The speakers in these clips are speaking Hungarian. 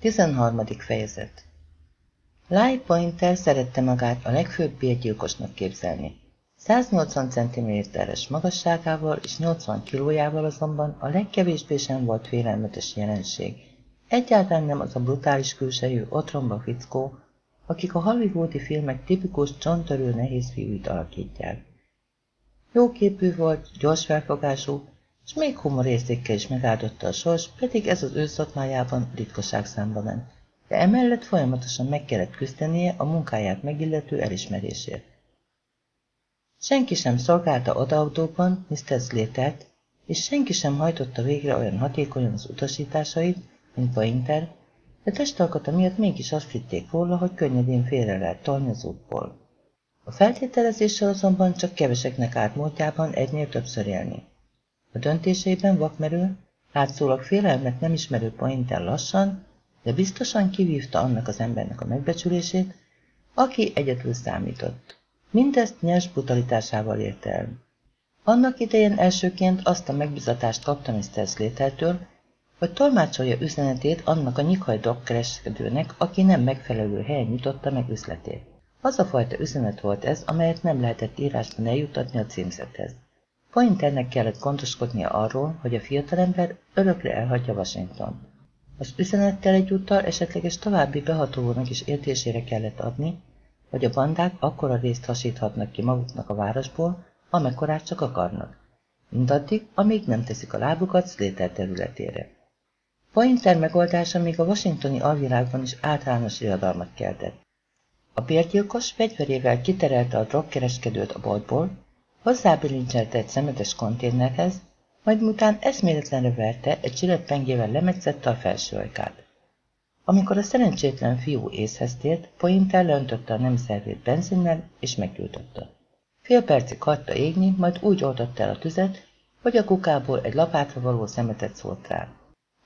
13. fejezet Lai Pointer szerette magát a legfőbb bérgyilkosnak képzelni. 180 cm-es magasságával és 80 kilójával azonban a legkevésbé sem volt félelmetes jelenség. Egyáltalán nem az a brutális külsejű, otromba fickó, akik a hollywoodi filmek tipikus csontörő nehéz fiúit alakítják. Jóképű volt, gyors felfogású, és még humorérzékkel is megáldotta a sors, pedig ez az ő szakmájában ritkaság számba ment. De emellett folyamatosan meg kellett küzdenie a munkáját megillető elismerésért. Senki sem szolgálta odaautóban Mr. Slater-t, és senki sem hajtotta végre olyan hatékonyan az utasításait, mint Pointer, de testalkata miatt mégis azt hitték róla, hogy könnyedén félre lehet tolni az útból. A feltételezéssel azonban csak keveseknek állt módjában egynél többször élni. A döntéseiben vakmerő, látszólag félelmet nem ismerő Pointer lassan, de biztosan kivívta annak az embernek a megbecsülését, aki egyedül számított. Mindezt nyers brutalitásával érte el. Annak idején elsőként azt a megbizatást kapta Mr. Slatertől, hogy tolmácsolja üzenetét annak a nyikhaj kereskedőnek, aki nem megfelelő helyen nyitotta meg üzletét. Az a fajta üzenet volt ez, amelyet nem lehetett írásban eljutatni a címzethez. Pointernek kellett gondoskodnia arról, hogy a fiatalember örökre elhagyja Washington. Az üzenettel egyúttal esetleges további behatóvónak is értésére kellett adni, hogy a bandák akkora részt hasíthatnak ki maguknak a városból, amekkorát csak akarnak. Mindaddig, amíg nem teszik a lábukat Slater területére. Pointer megoldása még a washingtoni alvilágban is általános riadalmat keltett. A bérgyilkos fegyverével kiterelte a drogkereskedőt a boltból, hozzábilincselte egy szemetes konténerhez, majd miután eszméletlenre verte, egy csillappengével lemetszette a felső ajkát. Amikor a szerencsétlen fiú észhez tért, Pointer leöntötte a nem benzinnel, és meggyújtotta. Fél percig hagyta égni, majd úgy oltotta el a tüzet, hogy a kukából egy lapátra való szemetet szólt rá.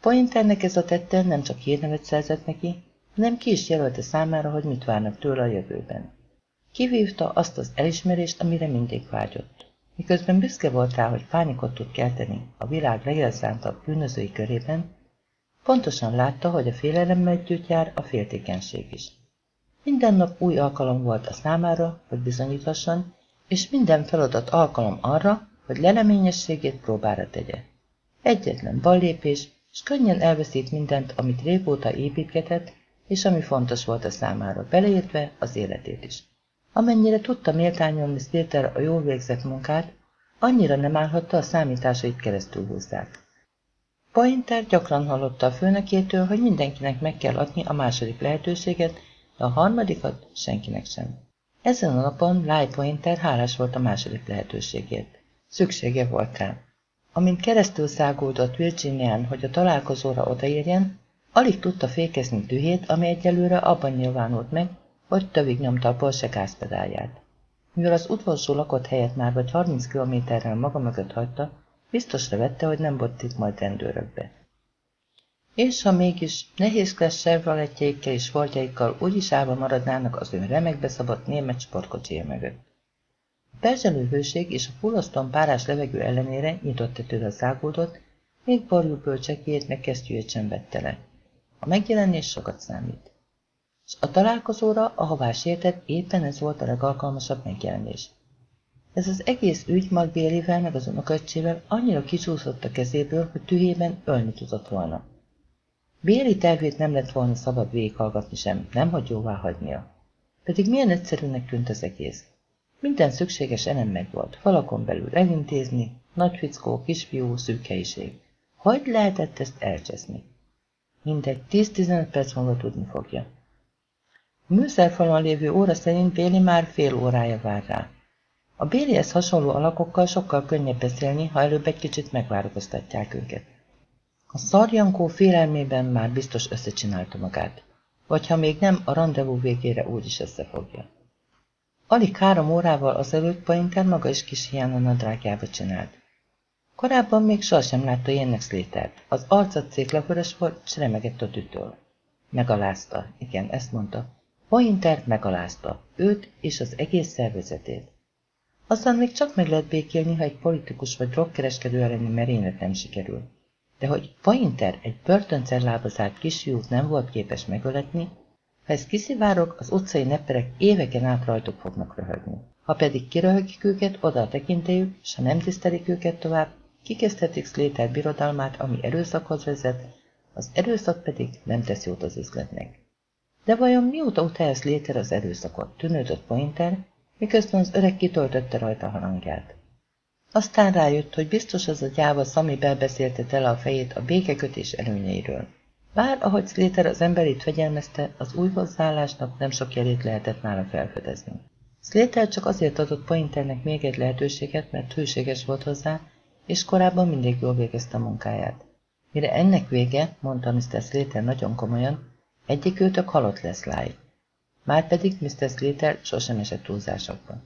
Pointernek ez a tette nem csak hírnevet szerzett neki, hanem ki is jelölte számára, hogy mit várnak tőle a jövőben. Kivívta azt az elismerést, amire mindig vágyott. Miközben büszke volt rá, hogy pánikot tud kelteni a világ legelszántabb bűnözői körében, pontosan látta, hogy a félelemmel együtt jár a féltékenység is. Minden nap új alkalom volt a számára, hogy bizonyíthasson, és minden feladat alkalom arra, hogy leleményességét próbára tegye. Egyetlen ballépés, és könnyen elveszít mindent, amit régóta építgetett, és ami fontos volt a számára, beleértve az életét is. Amennyire tudta méltányolni Slater a jól végzett munkát, annyira nem állhatta a számításait keresztül húzzák. Pointer gyakran hallotta a főnökétől, hogy mindenkinek meg kell adni a második lehetőséget, de a harmadikat senkinek sem. Ezen a napon Lai Pointer hálás volt a második lehetőségért. Szüksége volt rá. Amint keresztül száguldott Virginián, hogy a találkozóra odaérjen, alig tudta fékezni dühét, ami egyelőre abban nyilvánult meg, hogy tövig nyomta a Porsche gázpedálját. Mivel az utolsó lakott helyet már vagy 30 kilométerrel maga mögött hagyta, biztosra vette, hogy nem bottik majd rendőrökbe. És ha mégis nehézkes servalettjeikkel és voltjaikkal úgyis állva maradnának az ő remekbe szabott német sportkocsia mögött. A perzselő hőség és a fullasztóan párás levegő ellenére nyitott tetőre száguldott, még borjú bölcsekéjét meg kesztyűjét sem vette le. A megjelenés sokat számít és a találkozóra, ahová sértett, éppen ez volt a legalkalmasabb megjelenés. Ez az egész ügy Magbélivel meg az unoköccsével annyira kicsúszott a kezéből, hogy tühében ölni tudott volna. Béli tervét nem lett volna szabad végighallgatni sem, nemhogy jóvá hagynia. Pedig milyen egyszerűnek tűnt az egész. Minden szükséges elem megvolt, falakon belül elintézni, nagy fickó, kisfiú, szűk. Hogy lehetett ezt elcseszni? Mindegy, 10-15 perc múlva tudni fogja. A műszerfalon lévő óra szerint Béli már fél órája vár rá. A Bélihez hasonló alakokkal sokkal könnyebb beszélni, ha előbb egy kicsit megvárakoztatják őket. A szarjankó félelmében már biztos összecsinálta magát, vagy ha még nem, a rendezvú végére úgy is összefogja. Alig három órával azelőtt Pointer maga is kis hiány a nadrágjába csinált. Korábban még sohasem látta ilyennek Slater-t. Az arca céklapörös volt, s remegett a tütől. Megalázta, igen, ezt mondta. Pointer megalázta őt és az egész szervezetét. Aztán még csak meg lehet békélni, ha egy politikus vagy drogkereskedő elleni merénylet nem sikerül. De hogy Pointer egy börtöncellába zárt kisfiút nem volt képes megöletni, ha ez kiszivárog, az utcai neperek éveken át rajtuk fognak röhögni. Ha pedig kiröhögik őket, oda a tekintélyük, s ha nem tisztelik őket tovább, kikezdhetik Slater birodalmát, ami erőszakhoz vezet, az erőszak pedig nem tesz jót az üzletnek. De vajon mióta utálja Slater az erőszakot? Tűnődött Pointer, miközben az öreg kitöltötte rajta harangját. Aztán rájött, hogy biztos az a gyáva Szami belbeszélte tele a fejét a békekötés előnyeiről. Bár, ahogy Slater az emberit fegyelmezte, az új hozzáállásnak nem sok jelét lehetett nála felfedezni. Slater csak azért adott Pointernek még egy lehetőséget, mert hőséges volt hozzá, és korábban mindig jól végezte a munkáját. Mire ennek vége, mondta Mr. Slater nagyon komolyan, egyik őtök halott lesz láj. Márpedig Mr. Slater sosem esett túlzásokban.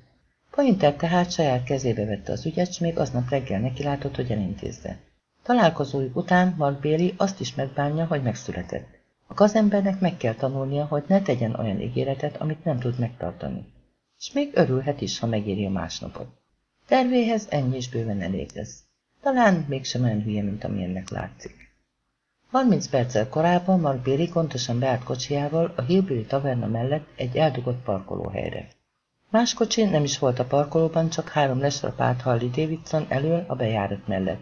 Pointer tehát saját kezébe vette az ügyet, s még aznap reggel neki látott, hogy elintézze. Találkozójuk után Mark Bailey azt is megbánja, hogy megszületett. A gazembernek meg kell tanulnia, hogy ne tegyen olyan ígéretet, amit nem tud megtartani. És még örülhet is, ha megéri a másnapot. Tervéhez ennyi is bőven elég lesz. Talán mégsem olyan hülye, mint amilyennek látszik. 30 perccel korábban Mark Bailey gondosan beállt kocsiával a Hillbilly taverna mellett egy eldugott parkolóhelyre. Más kocsi nem is volt a parkolóban, csak három lesrapált Harley Davidson elől a bejárat mellett.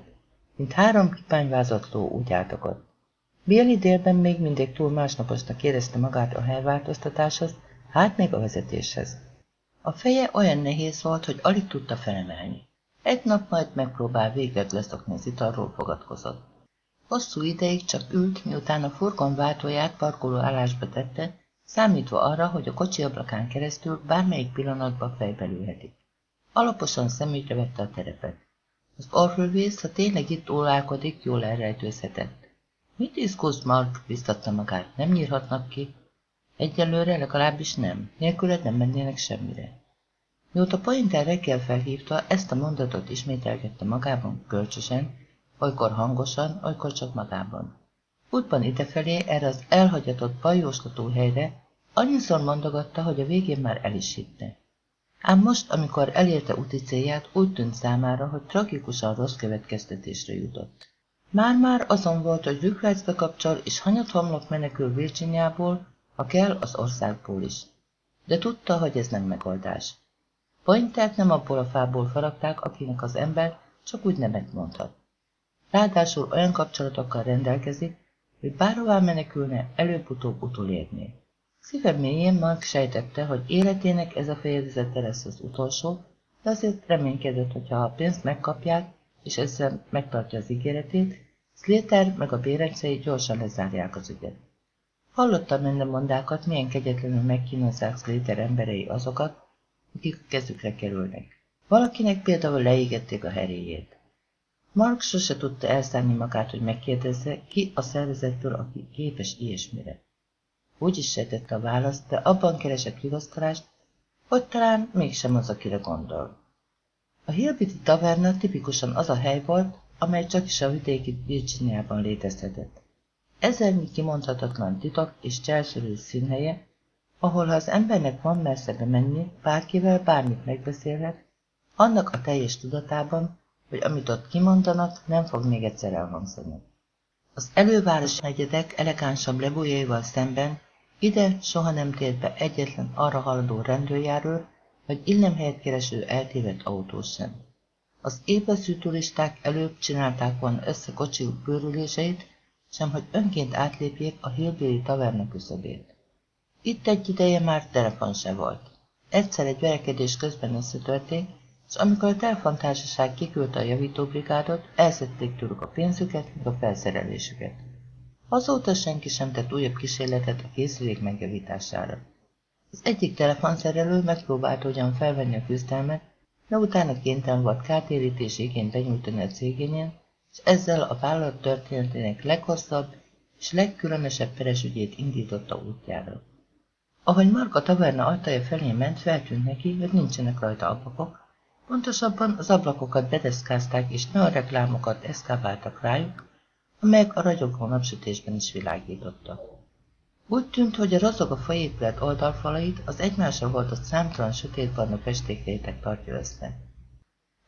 Mint három kipányvázott ló úgy álltak. Béli délben még mindig túl másnaposnak érezte magát a helyváltoztatáshoz, hát még a vezetéshez. A feje olyan nehéz volt, hogy alig tudta felemelni. Egy nap majd megpróbál végleg leszokni az italról fogadkozott. Hosszú ideig csak ült, miután a furgon váltóját parkoló állásba tette, számítva arra, hogy a kocsi ablakán keresztül bármelyik pillanatban fejbelülhetik. Alaposan szemügyre vette a terepet. Az orfülvész, ha tényleg itt ólálkodik, jól elrejtőzhetett. Mit izgulsz, Mark? biztatta magát. Nem nyírhatnak ki? Egyelőre legalábbis nem. Nélküled nem mennének semmire. Mióta Pointer reggel felhívta, ezt a mondatot ismételgette magában kölcsösen, olykor hangosan, olykor csak magában. Útban idefelé, erre az elhagyatott bajóslató helyre, annyiszor mondogatta, hogy a végén már el is hitte. Ám most, amikor elérte úti célját, úgy tűnt számára, hogy tragikusan rossz következtetésre jutott. Már-már azon volt, hogy rükvácbe kapcsol, és hanyat homlok menekül Virginiából, ha kell, az országból is. De tudta, hogy ez nem megoldás. Pointert nem abból a fából faragták, akinek az ember csak úgy nemet mondhat. Ráadásul olyan kapcsolatokkal rendelkezik, hogy bárhová menekülne, előbb-utóbb utolérné. Szíve mélyén Mark sejtette, hogy életének ez a fejezete lesz az utolsó, de azért reménykedett, hogy ha a pénzt megkapják, és ezzel megtartja az ígéretét, Slater meg a bérencei gyorsan lezárják az ügyet. Hallotta minden mondákat, milyen kegyetlenül megkínozzák Slater emberei azokat, akik kezükre kerülnek. Valakinek például leégették a heréjét. Mark sose tudta elszállni magát, hogy megkérdezze, ki a szervezetből, aki képes ilyesmire. Úgy is sejtette a választ, de abban keresett vigasztalást, hogy talán mégsem az, akire gondol. A Hillbilly taverna tipikusan az a hely volt, amely csak is a vidéki Virginiában létezhetett. Ezernyi kimondhatatlan titok és cselszörű színhelye, ahol ha az embernek van messze menni, bárkivel bármit megbeszélhet, annak a teljes tudatában, hogy amit ott kimondanak, nem fog még egyszer elhangzani. Az előváros negyedek elegánsabb lebújaival szemben ide soha nem tért be egyetlen arra haladó rendőrjáról, vagy illemhelyet kereső eltévedt autó sem. Az éveszű turisták előbb csinálták volna össze kocsiuk bőrüléseit, sem hogy önként átlépjék a Hillbilly taverna küszöbét. Itt egy ideje már telefon se volt. Egyszer egy verekedés közben összetörték, és amikor a telefontársaság kiküldte a javítóbrigádot, elszedték tőlük a pénzüket, meg a felszerelésüket. Azóta senki sem tett újabb kísérletet a készülék megjavítására. Az egyik telefonszerelő megpróbálta ugyan felvenni a küzdelmet, de utána kénytelen volt kártérítés igényt benyújtani a cégényen, és ezzel a vállalat történetének leghosszabb és legkülönösebb peresügyét indította útjára. Ahogy Marka taverna ajtaja felé ment, feltűnt neki, hogy nincsenek rajta ablakok, pontosabban az ablakokat bedeszkázták és reklámokat eszkáváltak rájuk, amelyek a ragyogó napsütésben is világítottak. Úgy tűnt, hogy a razog a faépület oldalfalait az egymásra a számtalan sötétbarna festékrétek tartja össze.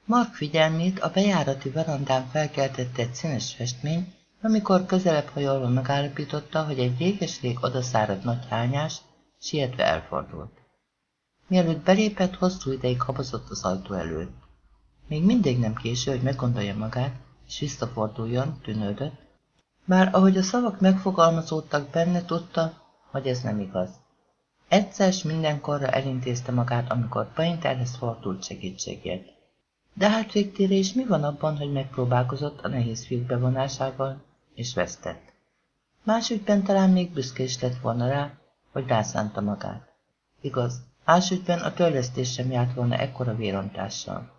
Mark figyelmét a bejárati verandán felkeltette egy színes festmény, amikor közelebb hajolva megállapította, hogy egy réges-rég odaszáradt nagy hányás sietve elfordult. Mielőtt belépett, hosszú ideig habozott az ajtó előtt. Még mindig nem késő, hogy meggondolja magát, és visszaforduljon, tűnődött, bár ahogy a szavak megfogalmazódtak benne, tudta, hogy ez nem igaz. Egyszer s mindenkorra elintézte magát, amikor Painterhez fordult segítségért. De hát végtére mi van abban, hogy megpróbálkozott a nehéz fiúk bevonásával, és vesztett. Másügyben talán még büszke is lett volna rá, hogy rászánta magát. Igaz, másügyben a törlesztés sem járt volna ekkora vérontással.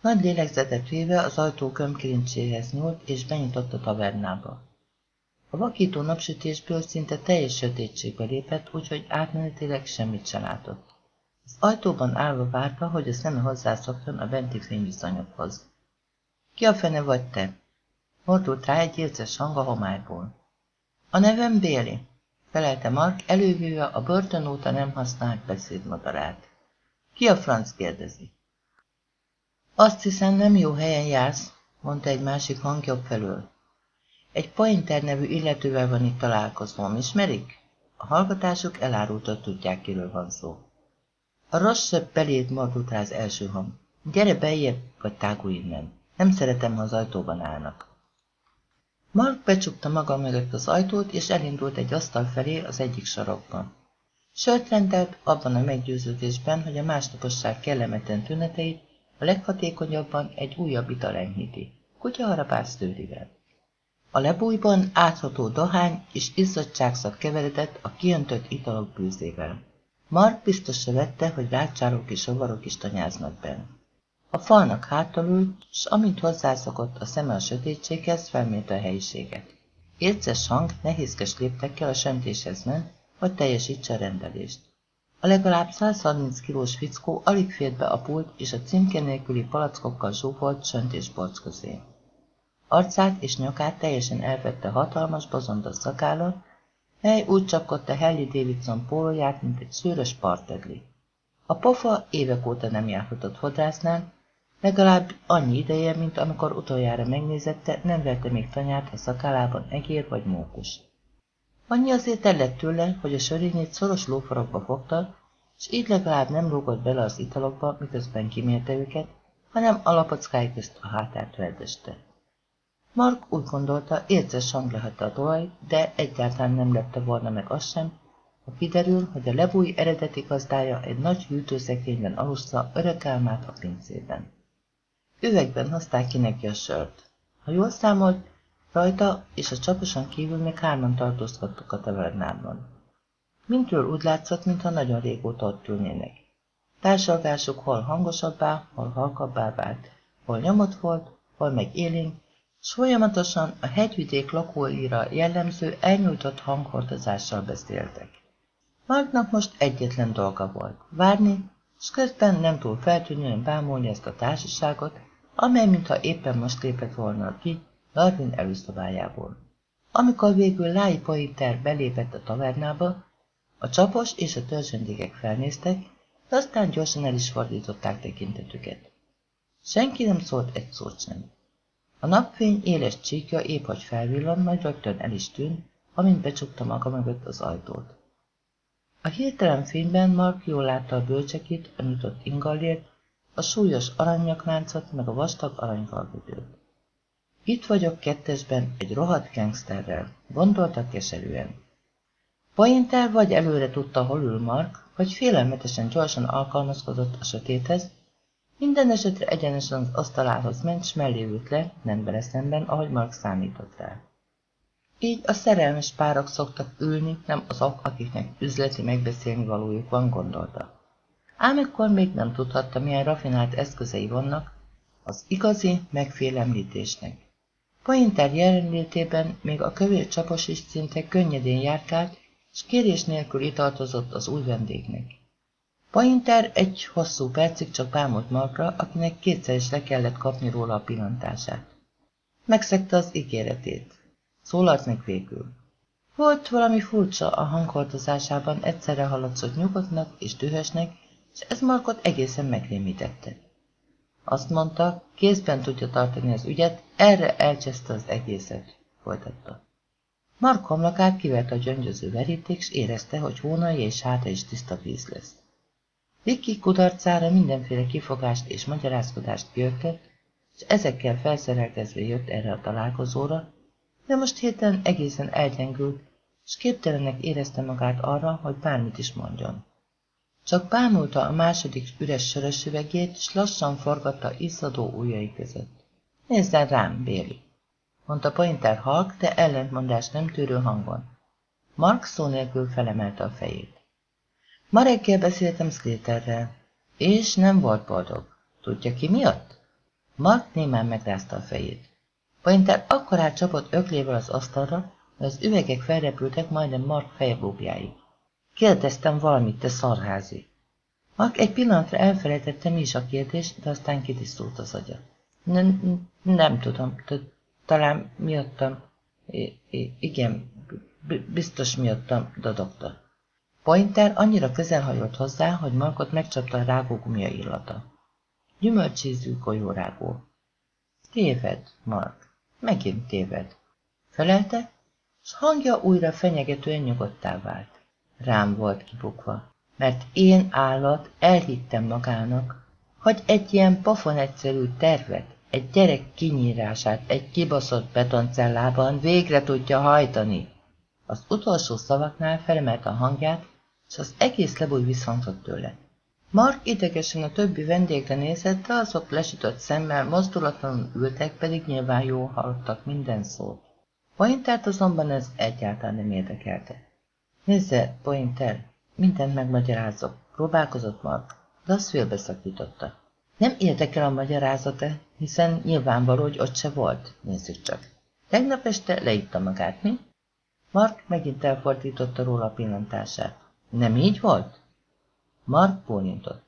Nagy lélegzetet véve az ajtó kömkirincséhez nyúlt, és benyitott a tavernába. A vakító napsütésből szinte teljes sötétségbe lépett, úgyhogy átmenetileg semmit se látott. Az ajtóban állva várta, hogy a szeme hozzászokjon a benti fényviszonyokhoz. Ki a fene vagy te? Mordult rá egy érces hang a homályból. A nevem Béli, felelte Mark, elővéve a börtön óta nem használt beszédmadarát. Ki a franc kérdezi? Azt hiszem, nem jó helyen jársz, mondta egy másik hang jobb felől. Egy Pointer nevű illetővel van itt találkozom, ismerik? A hallgatások elárultat tudják, kiről van szó. A rosszabb belét mardult rá az első hang. Gyere beljebb, vagy tágulj innen. Nem szeretem, ha az ajtóban állnak. Mark becsukta maga mögött az ajtót, és elindult egy asztal felé az egyik sarokban. Sört rendelt abban a meggyőződésben, hogy a másnaposság kellemetlen tüneteit a leghatékonyabban egy újabb ital enyhíti. Kutyaharapász tőrivel. A lebújban átható dohány és izzadságszak keveredett a kiöntött italok bűzével. Mark biztosra vette, hogy rácsálók és avarok is tanyáznak benne. A falnak hátulült, s amint hozzászokott a szeme a sötétséghez, felmérte a helyiséget. Érces hang nehézkes léptekkel a söntéshez ment, hogy teljesítse a rendelést. A legalább 130 kilós fickó alig fért be a pult és a címke nélküli palackokkal zsúfolt söntésbolc közé. Arcát és nyakát teljesen elvette hatalmas, bozondos szakállat, mely úgy csapkodta Helly Davidson pólóját, mint egy szőrös partegli. A pofa évek óta nem járhatott fodrásznál, legalább annyi ideje, mint amikor utoljára megnézette, nem verte még tanyát a szakálában egér vagy mókus. Annyi azért el lett tőle, hogy a sörényét szoros lófarokba fogta, és így legalább nem rúgott bele az italokba, miközben kimérte őket, hanem a lapockáj közt a hátát verdeste. Mark úgy gondolta, érces hang lehet a dolaj, de egyáltalán nem lepte volna meg azt sem, ha kiderül, hogy a lebúj eredeti gazdája egy nagy hűtőszekrényben alussza örök a pincében. Üvegben hozták ki neki a sört. Ha jól számolt, rajta és a csaposan kívül még hárman tartózkodtak a tavernában. Mindről úgy látszott, mintha nagyon régóta ott ülnének. Társalgásuk hol hangosabbá, hol halkabbá vált, hol nyomott volt, hol meg élénk, s folyamatosan a hegyvidék lakóira jellemző elnyújtott hanghordozással beszéltek. Marknak most egyetlen dolga volt, várni, s közben nem túl feltűnően bámulni ezt a társaságot, amely mintha éppen most lépett volna ki Darwin előszobájából. Amikor végül Lái Pointer belépett a tavernába, a csapos és a törzsendégek felnéztek, de aztán gyorsan el is fordították tekintetüket. Senki nem szólt egy szót sem. A napfény éles csíkja épp hogy felvillan, majd rögtön el is tűnt, amint becsukta maga mögött az ajtót. A hirtelen fényben Mark jól látta a bölcsekét, a nyitott ingallért, a súlyos aranyakláncot, meg a vastag aranygalvödőt. Itt vagyok kettesben egy rohadt gangsterrel, gondolta keserűen. Pointer vagy előre tudta, hol ül Mark, vagy félelmetesen gyorsan alkalmazkodott a sötéthez, minden esetre egyenesen az asztalához ment, s mellé ült le, nem vele szemben, ahogy Mark számított rá. Így a szerelmes párok szoktak ülni, nem azok, akiknek üzleti megbeszélni valójuk van, gondolta. Ám ekkor még nem tudhatta, milyen rafinált eszközei vannak az igazi megfélemlítésnek. Pointer jelenlétében még a kövér csapos is szinte könnyedén járkált, és kérés nélkül italtozott az új vendégnek. Pointer egy hosszú percig csak bámult Markra, akinek kétszer is le kellett kapni róla a pillantását. Megszegte az ígéretét. Szólalt meg végül. Volt valami furcsa a hanghordozásában, egyszerre hallatszott nyugodtnak és dühösnek, és ez Markot egészen megrémítette. Azt mondta, kézben tudja tartani az ügyet, erre elcseszte az egészet. folytatta. Mark homlokát kivert a gyöngyöző veríték, s érezte, hogy hónai és háta is tiszta víz lesz. Vicky kudarcára mindenféle kifogást és magyarázkodást kiötött, és ezekkel felszerelkezve jött erre a találkozóra, de most héten egészen elgyengült, és képtelenek érezte magát arra, hogy bármit is mondjon. Csak bámulta a második üres sörös üvegét, s lassan forgatta izzadó ujjai között. Nézzen rám, Béli! mondta Pointer halk, de ellentmondás nem tűrő hangon. Mark szó nélkül felemelte a fejét. Ma reggel beszéltem Slaterrel, és nem volt boldog. Tudja ki miatt? Mark némán megrázta a fejét. Pointer akkorát csapott öklével az asztalra, hogy az üvegek felrepültek majdnem Mark fejbóbjáig. Kérdeztem valamit, te szarházi. Mark egy pillanatra elfelejtette mi is a kérdés, de aztán kitisztult az agya. Nem, nem tudom, talán miattam. Igen, biztos miattam, dadogta. Pointer annyira közel hajolt hozzá, hogy Markot megcsapta a rágógumia illata. Gyümölcsízű golyórágó. Téved, Mark. Megint téved. Felelte, s hangja újra fenyegetően nyugodtá vált. Rám volt kibukva, mert én állat elhittem magának, hogy egy ilyen pofon egyszerű tervet, egy gyerek kinyírását egy kibaszott betoncellában végre tudja hajtani. Az utolsó szavaknál felemelt a hangját, és az egész lebúj visszhangzott tőle. Mark idegesen a többi vendégre nézett, de azok lesütött szemmel, mozdulatlanul ültek, pedig nyilván jól hallottak minden szót. Pointert azonban ez egyáltalán nem érdekelte. Nézze, Pointer, mindent megmagyarázok, próbálkozott Mark, de azt félbeszakította. Nem érdekel a magyarázata, hiszen nyilvánvaló, hogy ott se volt. Nézzük csak. Tegnap este leitta magát, mi? Mark megint elfordította róla a pillantását. Nem így volt? Mark bólintott.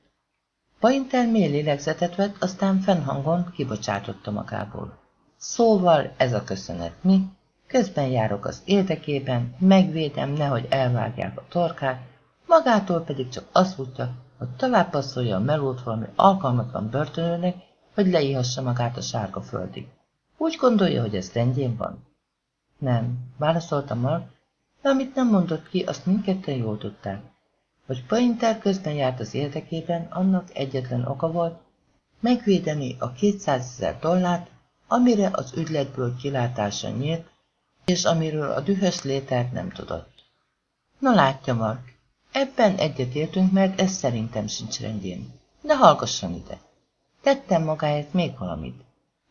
Painter mély lélegzetet vett, aztán fennhangon kibocsátotta magából. Szóval ez a köszönet, mi? Közben járok az érdekében, megvédem, nehogy elvágják a torkát, magától pedig csak azt futja, hogy tovább passzolja a melót valami alkalmatlan börtönőnek, hogy leihassa magát a sárga földig. Úgy gondolja, hogy ez rendjén van? Nem, válaszolta Mark, de amit nem mondott ki, azt mindketten jól tudták. Hogy Painter közben járt az érdekében, annak egyetlen oka volt, megvédeni a 200 ezer dollárt, amire az ügyletből kilátása nyílt, és amiről a dühös létert nem tudott. Na látja, Mark, ebben egyetértünk, mert ez szerintem sincs rendjén. De hallgasson ide. Tettem magáért még valamit.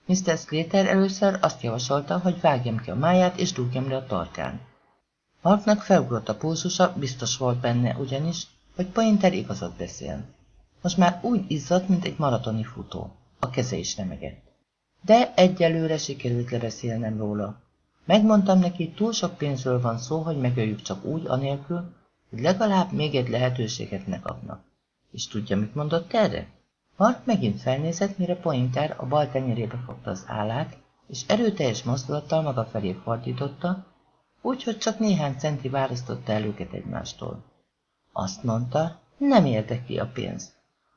Mr. Slater először azt javasolta, hogy vágjam ki a máját és dúgjam le a torkán. Marknak felugrott a pulzusa, biztos volt benne ugyanis, hogy Painter igazat beszél. Most már úgy izzadt, mint egy maratoni futó. A keze is remegett. De egyelőre sikerült lebeszélnem róla. Megmondtam neki, túl sok pénzről van szó, hogy megöljük csak úgy, anélkül, hogy legalább még egy lehetőséget ne kapnak. És tudja, mit mondott erre? Mark megint felnézett, mire Pointer a bal tenyerébe fogta az állát, és erőteljes mozdulattal maga felé fordította, úgyhogy csak néhány centi választotta el őket egymástól. Azt mondta, nem érdekli a pénz.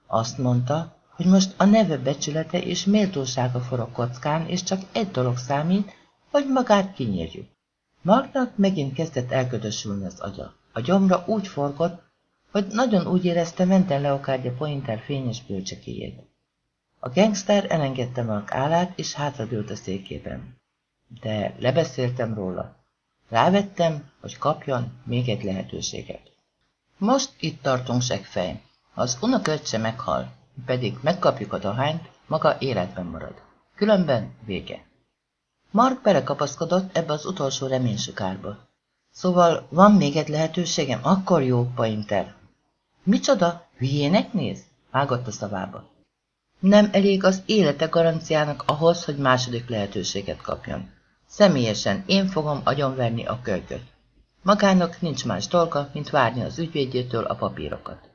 Azt mondta, hogy most a neve becsülete és méltósága forog kockán, és csak egy dolog számít, hogy magát kinyírjuk. Marknak megint kezdett elködösülni az agya. A gyomra úgy forgott, hogy nagyon úgy érezte, menten leokádja Pointer fényes bölcsekéjét. A gangster elengedte Mark állát, és hátradőlt a székében. De lebeszéltem róla. Rávettem, hogy kapjon még egy lehetőséget. Most itt tartunk segfej. Ha az unoköccse meghal, pedig megkapjuk a dohányt, maga életben marad. Különben vége. Mark belekapaszkodott ebbe az utolsó reménysukárba. Szóval van még egy lehetőségem, akkor jó, Painter. Micsoda? Hülyének néz? Vágott a szavába. Nem elég az élete garanciának ahhoz, hogy második lehetőséget kapjon. Személyesen én fogom agyonverni a kölyköt. Magának nincs más dolga, mint várni az ügyvédjétől a papírokat.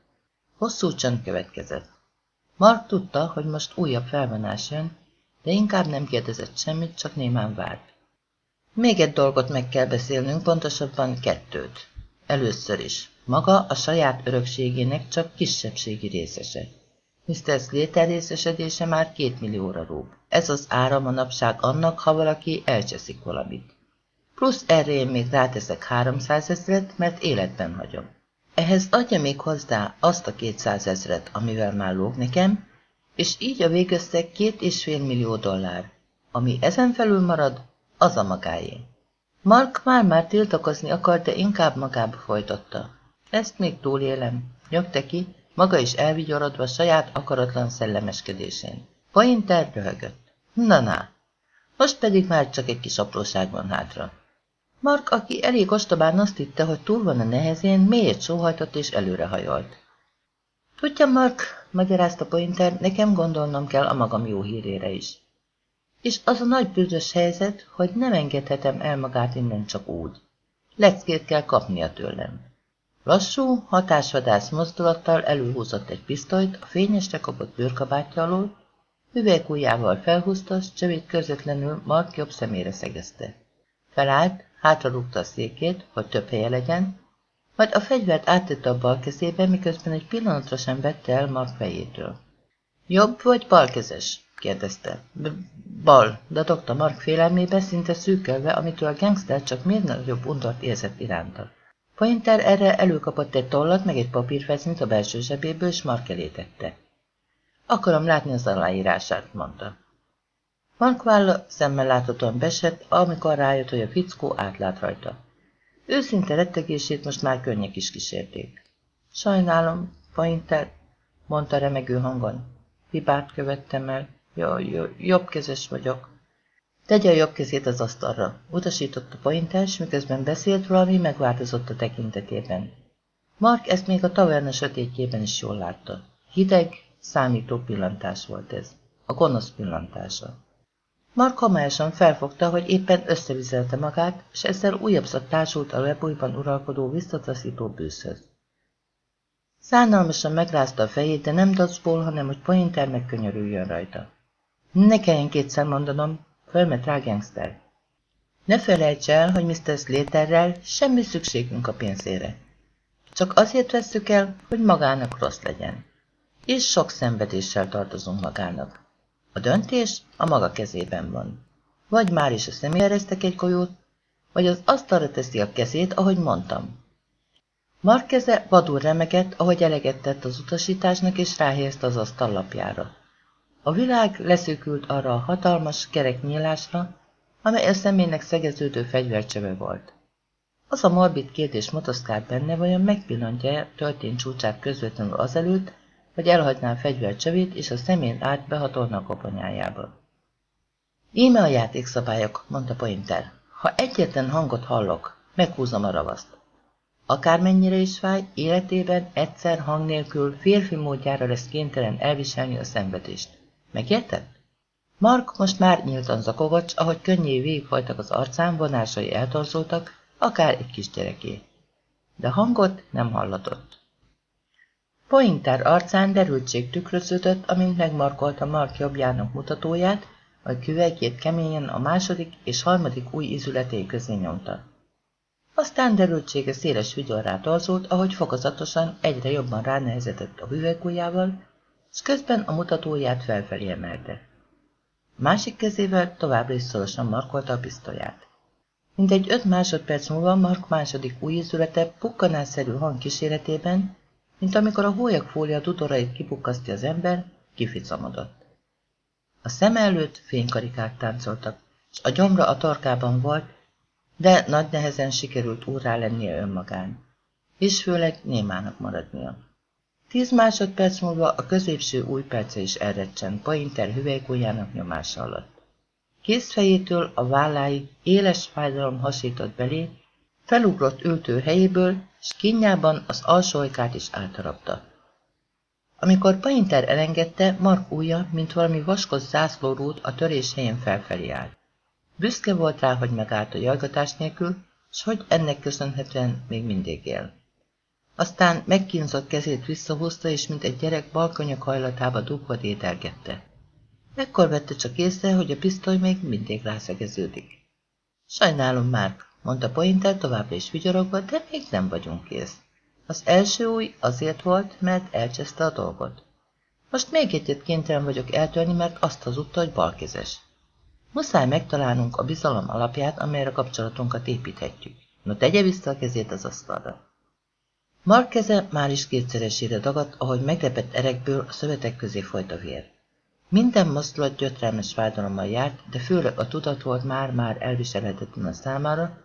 Hosszú csend következett. Mark tudta, hogy most újabb felvonás jön, de inkább nem kérdezett semmit, csak némán várt. Még egy dolgot meg kell beszélnünk, pontosabban kettőt. Először is. Maga a saját örökségének csak kisebbségi részese. Mr. Slater részesedése már két millióra rúg. Ez az ára manapság annak, ha valaki elcseszik valamit. Plusz erre én még ráteszek 300 ezret, mert életben hagyom. Ehhez adja még hozzá azt a 200 ezret, amivel már lóg nekem, és így a végösszeg két és fél millió dollár. Ami ezen felül marad, az a magáé. Mark már-már tiltakozni akart, de inkább magába folytatta. Ezt még túlélem, nyögte ki, maga is elvigyorodva saját akaratlan szellemeskedésén. Pointer röhögött. Na-na, most pedig már csak egy kis apróság van hátra. Mark, aki elég ostobán azt hitte, hogy túl van a nehezén, mélyet sóhajtott és előrehajolt. Tudja, Mark, magyarázta Pointer, nekem gondolnom kell a magam jó hírére is. És az a nagy bűnös helyzet, hogy nem engedhetem el magát innen csak úgy. Leckét kell kapnia tőlem. Lassú, hatásvadász mozdulattal előhúzott egy pisztolyt a fényesre kapott bőrkabátja alól, üvegújjával felhúzta, s csövét közvetlenül Mark jobb szemére szegezte. Felállt, hátrarúgta a székét, hogy több helye legyen, majd a fegyvert áttette a bal kezébe, miközben egy pillanatra sem vette el Mark fejétől. Jobb vagy balkezes? kérdezte. Bal, dadogta Mark félelmébe, szinte szűkölve, amitől a gangster csak még nagyobb undort érzett iránta. Pointer erre előkapott egy tollat, meg egy papírfesznyt a belső zsebéből, és Mark elé tette. Akarom látni az aláírását, mondta. Mark válla szemmel láthatóan besett, amikor rájött, hogy a fickó átlát rajta. Őszinte rettegését most már könnyek is kísérték. Sajnálom, Pointer, mondta remegő hangon. Hibát követtem el. Jó, jó, jobbkezes vagyok. Tegye a jobb kezét az asztalra, utasította Pointers, miközben beszélt valami megváltozott a tekintetében. Mark ezt még a taverna sötétjében is jól látta. Hideg, számító pillantás volt ez. A gonosz pillantása. Mark homályosan felfogta, hogy éppen összevizelte magát, és ezzel újabb szak társult a webújban uralkodó visszataszító bűzhöz. Szánalmasan megrázta a fejét, de nem dacból, hanem hogy Pointer megkönyörüljön rajta. Ne kelljen kétszer mondanom, fölmet rá gangster. Ne felejts el, hogy Mr. Slaterrel semmi szükségünk a pénzére. Csak azért vesszük el, hogy magának rossz legyen. És sok szenvedéssel tartozunk magának. A döntés a maga kezében van. Vagy már is a személyre egy golyót, vagy az asztalra teszi a kezét, ahogy mondtam. Mark keze vadul remegett, ahogy eleget tett az utasításnak, és ráhelyezte az asztal lapjára. A világ leszűkült arra a hatalmas, kerek nyílásra, amely a személynek szegeződő fegyvercseve volt. Az a morbid kérdés motoszkált benne, vajon megpillantja történt csúcsát közvetlenül azelőtt, hogy elhagyná a fegyvercsövét, és a szemén át behatolna a koponyájába. Íme a játékszabályok, mondta Pointer. Ha egyetlen hangot hallok, meghúzom a ravaszt. Akármennyire is fáj, életében egyszer hang nélkül férfi módjára lesz kénytelen elviselni a szenvedést. Megérted? Mark most már nyíltan zakovacs, ahogy könnyé végigfajtak az arcán, vonásai eltorzultak, akár egy kisgyereké. De hangot nem hallatott. Pointer arcán derültség tükröződött, amint megmarkolta Mark jobbjának mutatóját, majd küvegét keményen a második és harmadik új izületé közé nyomta. Aztán derültsége széles vigyorrá torzult, ahogy fokozatosan egyre jobban ránehezedett a hüvelykujjával, és közben a mutatóját felfelé emelte. Másik kezével továbbra is szorosan markolta a pisztolyát. Mindegy öt másodperc múlva Mark második új izülete pukkanásszerű hang kíséretében, mint amikor a hólyagfólia tudorait kipukkasztja az ember, kificamodott. A szem előtt fénykarikák táncoltak, és a gyomra a torkában volt, de nagy nehezen sikerült úrrá lennie önmagán, és főleg némának maradnia. Tíz másodperc múlva a középső új perce is elrecsent Painter hüvelykújjának nyomása alatt. Kézfejétől a válláig éles fájdalom hasított belé, felugrott ültő helyéből, s kínjában az alsóikát is átharapta. Amikor Painter elengedte, Mark ujja, mint valami vaskos zászlórút a törés helyén felfelé állt. Büszke volt rá, hogy megállt a jajgatás nélkül, s hogy ennek köszönhetően még mindig él. Aztán megkínzott kezét visszahúzta, és mint egy gyerek balkonyok hajlatába dugva dédelgette. Ekkor vette csak észre, hogy a pisztoly még mindig rászegeződik. Sajnálom, Márk, mondta Pointer továbbra is vigyorogva, de még nem vagyunk kész. Az első új azért volt, mert elcseszte a dolgot. Most még egyet kénytelen vagyok eltörni, mert azt hazudta, hogy balkezes. Muszáj megtalálnunk a bizalom alapját, amelyre kapcsolatunkat építhetjük. No, tegye vissza a kezét az asztalra. Mark keze már is kétszeresére dagadt, ahogy meglepett erekből a szövetek közé folyt a vér. Minden mozdulat gyötrelmes fájdalommal járt, de főleg a tudat volt már-már elviselhetetlen a számára,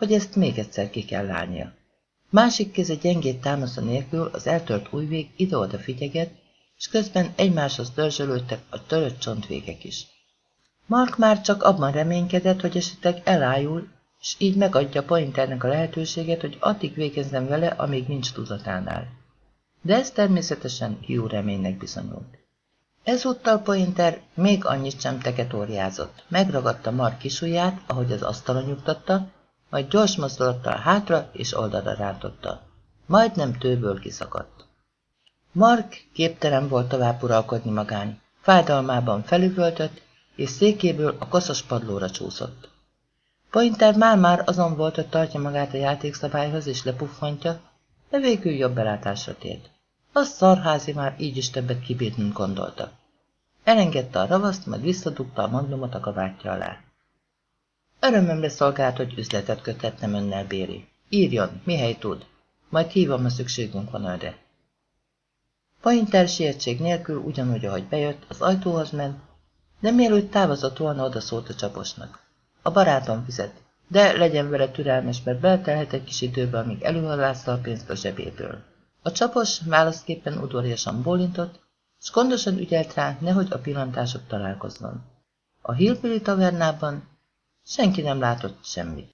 hogy ezt még egyszer ki kell állnia. Másik keze gyengét támasza nélkül az eltört újvég ide-oda figyeget, és közben egymáshoz dörzsölődtek a törött csontvégek is. Mark már csak abban reménykedett, hogy esetleg elájul, és így megadja Pointernek a lehetőséget, hogy addig végezzen vele, amíg nincs tudatánál. De ez természetesen jó reménynek bizonyult. Ezúttal Pointer még annyit sem teketóriázott. Megragadta Mark kisujját, ahogy az asztalon nyugtatta, majd gyors mozdulattal hátra és oldalra rántotta. Majdnem tőből kiszakadt. Mark képtelen volt tovább uralkodni magán. Fájdalmában felüvöltött, és székéből a koszos padlóra csúszott. Pointer már-már azon volt, hogy tartja magát a játékszabályhoz és lepuffantja, de végül jobb belátásra tért. A szarházi már így is többet kibírt, mint gondolta. Elengedte a ravaszt, majd visszadugta a magnumot a kabátja alá. Örömömre szolgált, hogy üzletet kötettem önnel, Béri. Írjon, mihely tud. Majd hívom, ha szükségünk van önre. Pointer sietség nélkül, ugyanúgy, ahogy bejött, az ajtóhoz ment, de mielőtt távozott volna, oda szólt a csaposnak. A barátom fizet, de legyen vele türelmes, mert beltelhet egy kis időbe, amíg előhallászta a pénzt a zsebéből. A csapos válaszképpen udvariasan bólintott, és gondosan ügyelt rá, nehogy a pillantások találkozzon. A Hillbilly tavernában senki nem látott semmit.